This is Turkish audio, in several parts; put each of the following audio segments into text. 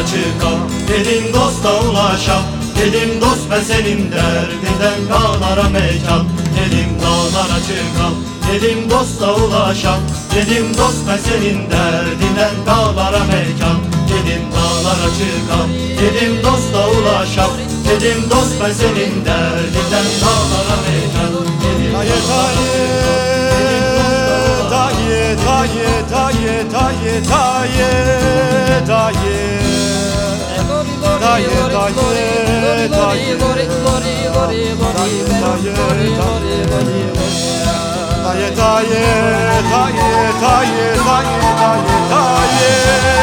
dağlara çıkam Dedim dosta ulaşam. Dedim dost ben senin derdinden dağlara mekan. Dedim dağlara çıkam Dedim dosta ulaşam. Dedim dost ben senin derdinden dağlara mekan. Dedim dağlara çıkam Dedim dosta ulaşam. Dedim dost ben senin derdinden dağlara mekan. Dedim Lori, Lori, Lori, Lori, Lori, Lori, Lori, Lori, Lori, Lori, Lori, Lori, Lori, Lori, Lori, Lori, Lori, Lori, Lori,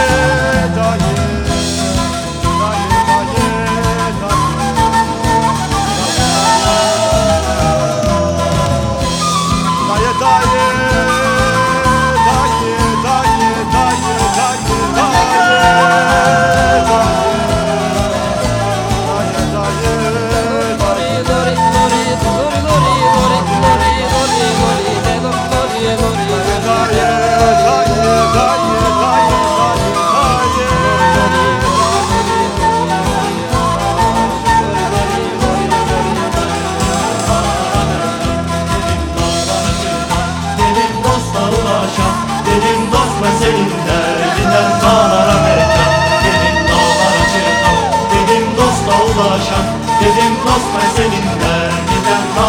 ulaşan Dedim dost ben seninle giden